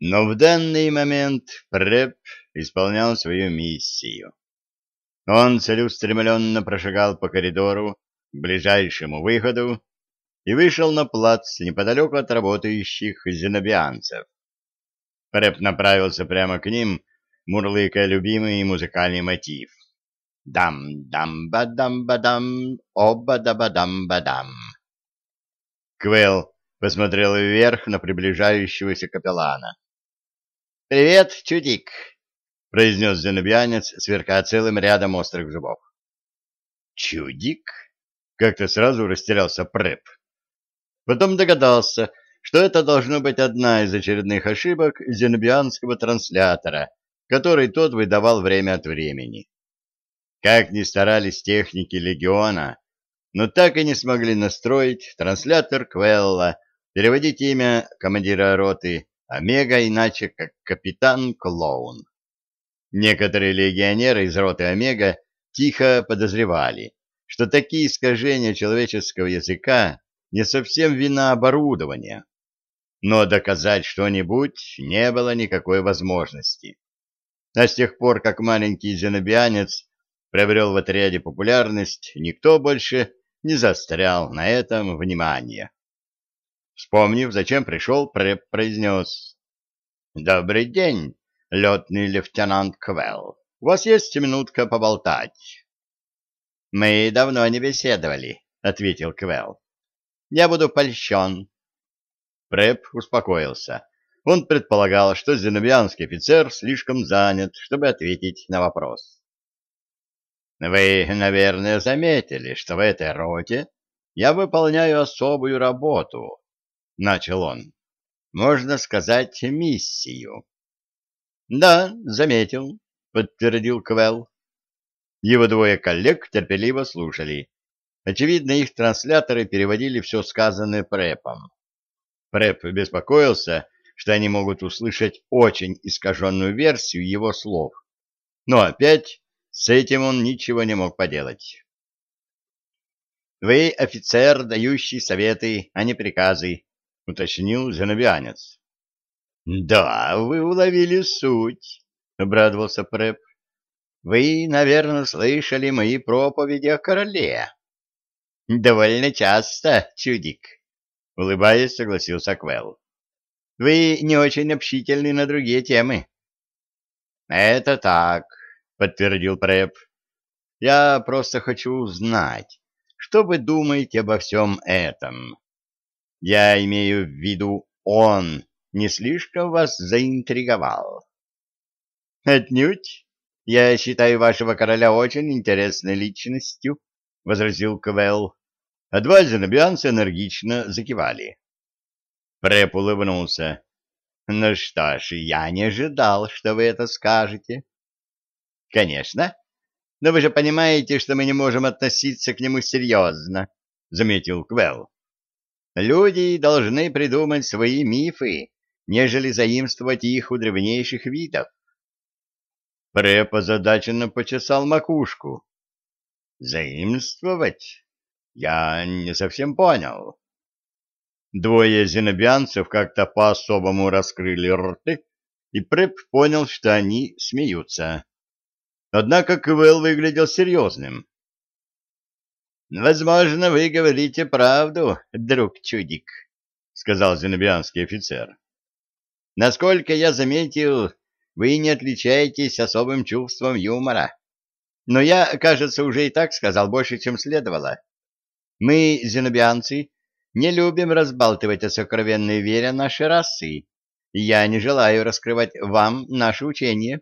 Но в данный момент Преп исполнял свою миссию. Он целеустремленно прошагал по коридору к ближайшему выходу и вышел на плац неподалеку от работающих зенобианцев. Преп направился прямо к ним, мурлыкая любимый музыкальный мотив. Дам-дам-ба-дам-ба-дам, оба-да-ба-дам-ба-дам. Квелл посмотрел вверх на приближающегося капеллана. — Привет, чудик! — произнес зенобианец, сверкая целым рядом острых зубов. — Чудик? — как-то сразу растерялся Преп. Потом догадался, что это должно быть одна из очередных ошибок зенобианского транслятора, который тот выдавал время от времени. Как ни старались техники Легиона, но так и не смогли настроить транслятор Квелла, переводить имя командира роты Омега иначе как капитан Клоун. Некоторые легионеры из роты Омега тихо подозревали, что такие искажения человеческого языка не совсем вина оборудования, но доказать что-нибудь не было никакой возможности. А с тех пор, как маленький зенобианец приобрел в отряде популярность, никто больше не застрял на этом внимание. Вспомнив, зачем пришел, Преп произнес. — Добрый день, летный лейтенант Квелл. У вас есть минутка поболтать? — Мы давно не беседовали, — ответил Квелл. — Я буду польщен. Преп успокоился. Он предполагал, что зенобианский офицер слишком занят, чтобы ответить на вопрос. Вы, наверное, заметили, что в этой роте я выполняю особую работу, — начал он. Можно сказать, миссию. — Да, заметил, — подтвердил Квелл. Его двое коллег терпеливо слушали. Очевидно, их трансляторы переводили все сказанное Препом. Преп беспокоился, что они могут услышать очень искаженную версию его слов. Но опять с этим он ничего не мог поделать. «Вы офицер, дающий советы, а не приказы», — уточнил зенобианец. «Да, вы уловили суть», — обрадовался Прэп. «Вы, наверное, слышали мои проповеди о короле». «Довольно часто, чудик», — улыбаясь, согласился Квелл. «Вы не очень общительны на другие темы». «Это так», — подтвердил Прэп. «Я просто хочу узнать, что вы думаете обо всем этом. Я имею в виду, он не слишком вас заинтриговал?» «Отнюдь. Я считаю вашего короля очень интересной личностью», — возразил Квелл. А два зенобианца энергично закивали. Прэп улыбнулся. «Ну что ж, я не ожидал, что вы это скажете». Конечно. Но вы же понимаете, что мы не можем относиться к нему серьезно, — заметил Квелл. Люди должны придумать свои мифы, нежели заимствовать их у древнейших видов. Преп озадаченно почесал макушку. Заимствовать? Я не совсем понял. Двое зенобианцев как-то по-особому раскрыли рты, и Преп понял, что они смеются. Однако Квелл выглядел серьезным. «Возможно, вы говорите правду, друг Чудик», — сказал зенобианский офицер. «Насколько я заметил, вы не отличаетесь особым чувством юмора. Но я, кажется, уже и так сказал больше, чем следовало. Мы, зенобианцы, не любим разбалтывать о сокровенной вере нашей расы, и я не желаю раскрывать вам наше учение».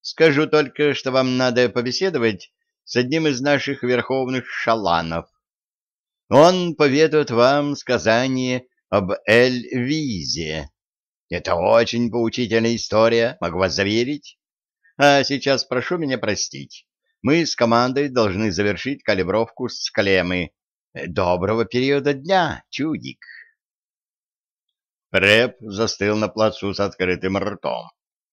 Скажу только, что вам надо побеседовать с одним из наших верховных шаланов. Он поведает вам сказание об Эль-Визе. Это очень поучительная история, могу вас заверить. А сейчас прошу меня простить. Мы с командой должны завершить калибровку склемы. Доброго периода дня, чудик. Рэп застыл на плацу с открытым ртом,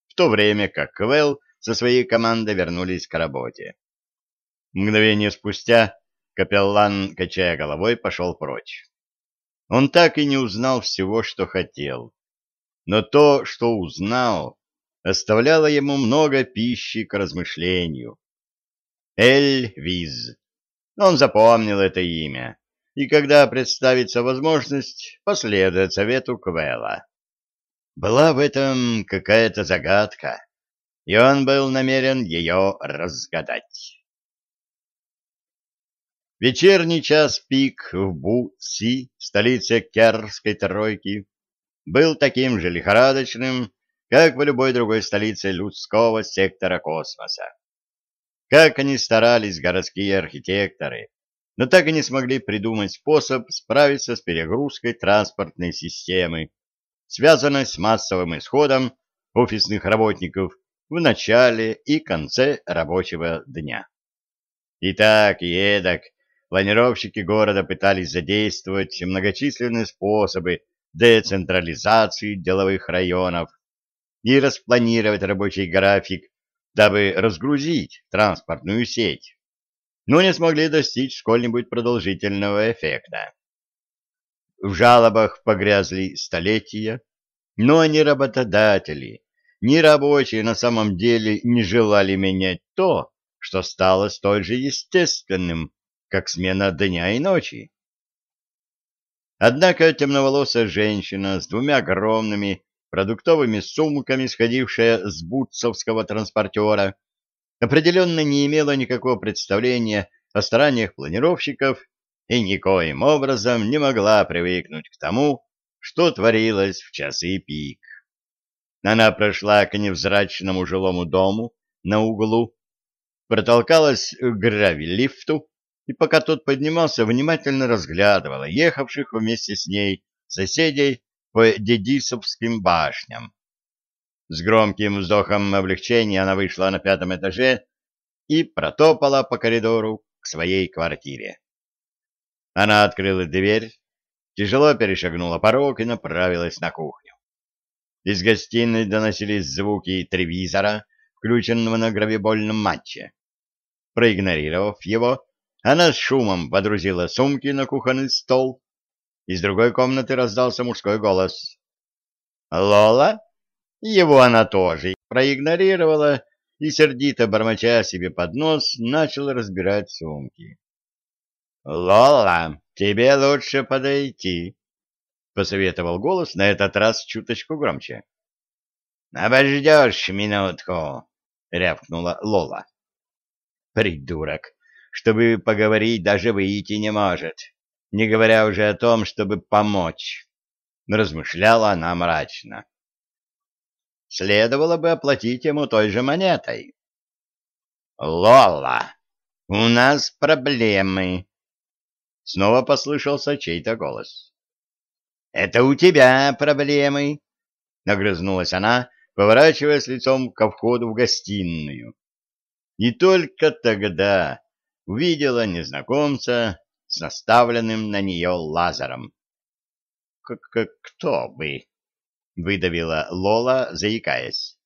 в то время как Квелл со своей командой вернулись к работе. Мгновение спустя капеллан, качая головой, пошел прочь. Он так и не узнал всего, что хотел. но то, что узнал, оставляло ему много пищи к размышлению. Эль-Виз. Он запомнил это имя, и когда представится возможность, последует совету Квелла. Была в этом какая-то загадка, и он был намерен ее разгадать. Вечерний час пик в Бу-Си, столице Керрской тройки, был таким же лихорадочным, как в любой другой столице людского сектора космоса. Как они старались, городские архитекторы, но так и не смогли придумать способ справиться с перегрузкой транспортной системы, связанной с массовым исходом офисных работников в начале и конце рабочего дня. И так, и эдак планировщики города пытались задействовать многочисленные способы децентрализации деловых районов и распланировать рабочий график, дабы разгрузить транспортную сеть, но не смогли достичь сколь-нибудь продолжительного эффекта. В жалобах погрязли столетия, но ни работодатели, ни рабочие на самом деле не желали менять то, что стало столь же естественным как смена дня и ночи. Однако темноволосая женщина с двумя огромными продуктовыми сумками, сходившая с бутцовского транспортера, определенно не имела никакого представления о стараниях планировщиков и никоим образом не могла привыкнуть к тому, что творилось в часы пик. Она прошла к невзрачному жилому дому на углу, протолкалась к гравилифту, и пока тот поднимался, внимательно разглядывала ехавших вместе с ней соседей по Дедисовским башням. С громким вздохом облегчения она вышла на пятом этаже и протопала по коридору к своей квартире. Она открыла дверь, тяжело перешагнула порог и направилась на кухню. Из гостиной доносились звуки телевизора, включенного на гравибольном матче. Проигнорировав его, она с шумом подрузила сумки на кухонный стол. Из другой комнаты раздался мужской голос. «Лола?» Его она тоже проигнорировала и, сердито бормоча себе под нос, начала разбирать сумки. «Лола, тебе лучше подойти», — посоветовал голос, на этот раз чуточку громче. «Обождешь минутку», — рявкнула Лола. «Придурок! Чтобы поговорить, даже выйти не может, не говоря уже о том, чтобы помочь. Размышляла она мрачно. Следовало бы оплатить ему той же монетой. «Лола, у нас проблемы!» Снова послышался чей-то голос. «Это у тебя проблемы!» — нагрызнулась она, поворачиваясь лицом ко входу в гостиную. И только тогда увидела незнакомца с наставленным на нее лазером. «Кто бы?» — выдавила Лола, заикаясь.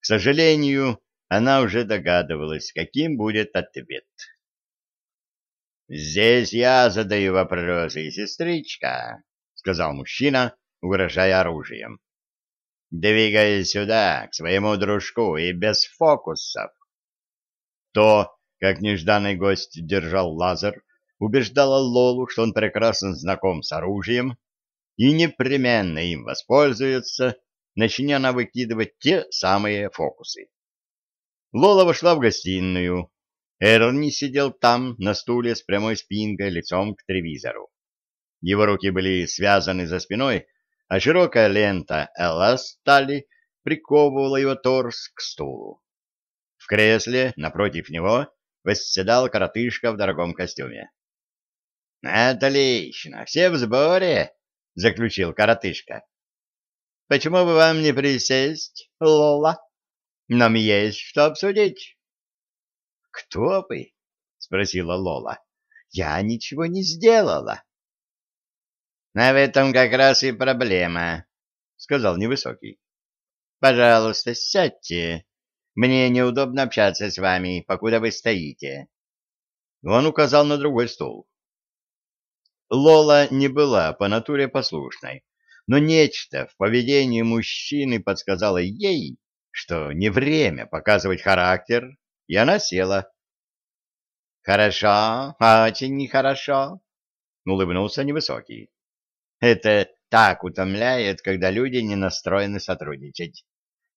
К сожалению, она уже догадывалась, каким будет ответ. «Здесь я задаю вопросы, сестричка», — сказал мужчина, угрожая оружием. «Двигай сюда, к своему дружку, и без фокусов». То, как нежданный гость держал лазер, убеждала Лолу, что он прекрасно знаком с оружием и непременно им воспользуется, начиня она выкидывать те самые фокусы. Лола вошла в гостиную. Эрни сидел там, на стуле с прямой спинкой, лицом к телевизору. Его руки были связаны за спиной, а широкая лента эластали приковывала его торс к стулу. В кресле напротив него восседал коротышка в дорогом костюме. — Отлично, все в сборе, — заключил коротышка. — Почему бы вам не присесть, Лола? Нам есть что обсудить. — Кто вы? — спросила Лола. — Я ничего не сделала. — А в этом как раз и проблема, — сказал невысокий. — Пожалуйста, сядьте. Мне неудобно общаться с вами, покуда вы стоите. Он указал на другой стул. Лола не была по натуре послушной, но нечто в поведении мужчины подсказало ей, что не время показывать характер, и она села. «Хорошо, очень нехорошо», — улыбнулся невысокий. «Это так утомляет, когда люди не настроены сотрудничать.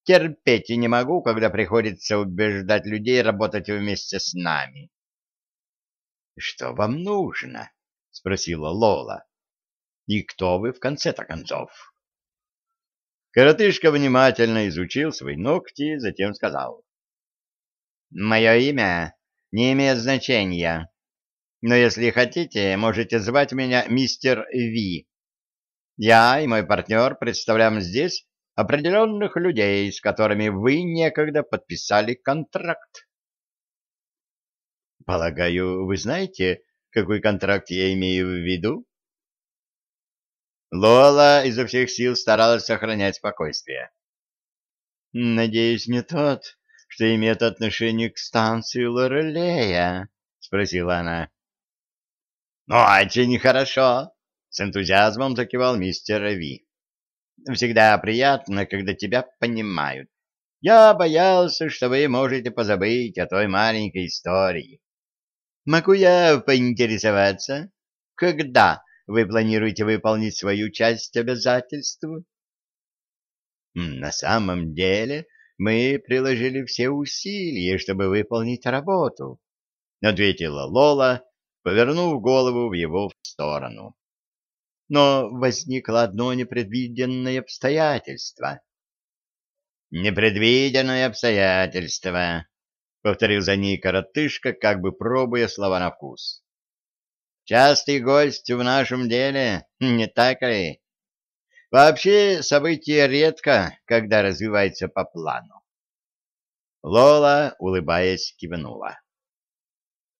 Терпеть не могу, когда приходится убеждать людей работать вместе с нами». «Что вам нужно?» — спросила Лола. «И кто вы в конце-то концов?» Коротышка внимательно изучил свои ногти, затем сказал. «Мое имя не имеет значения, но если хотите, можете звать меня мистер Ви. Я и мой партнер представляем здесь определенных людей, с которыми вы некогда подписали контракт. Полагаю, вы знаете, какой контракт я имею в виду? Лола изо всех сил старалась сохранять спокойствие. «Надеюсь, не тот, что имеет отношение к станции Лорелея?» — спросила она. «Очень хорошо!» — с энтузиазмом закивал мистер Ви. «Всегда приятно, когда тебя понимают. Я боялся, что вы можете позабыть о той маленькой истории. Могу я поинтересоваться, когда вы планируете выполнить свою часть обязательств? На самом деле мы приложили все усилия, чтобы выполнить работу, ответила Лола, повернув голову в его сторону. Но возникло одно непредвиденное обстоятельство. Непредвиденное обстоятельство, повторил за ней коротышка, как бы пробуя слова на вкус. Частый гость в нашем деле, не так ли? Вообще, события редко, когда развиваются по плану. Лола, улыбаясь, кивнула.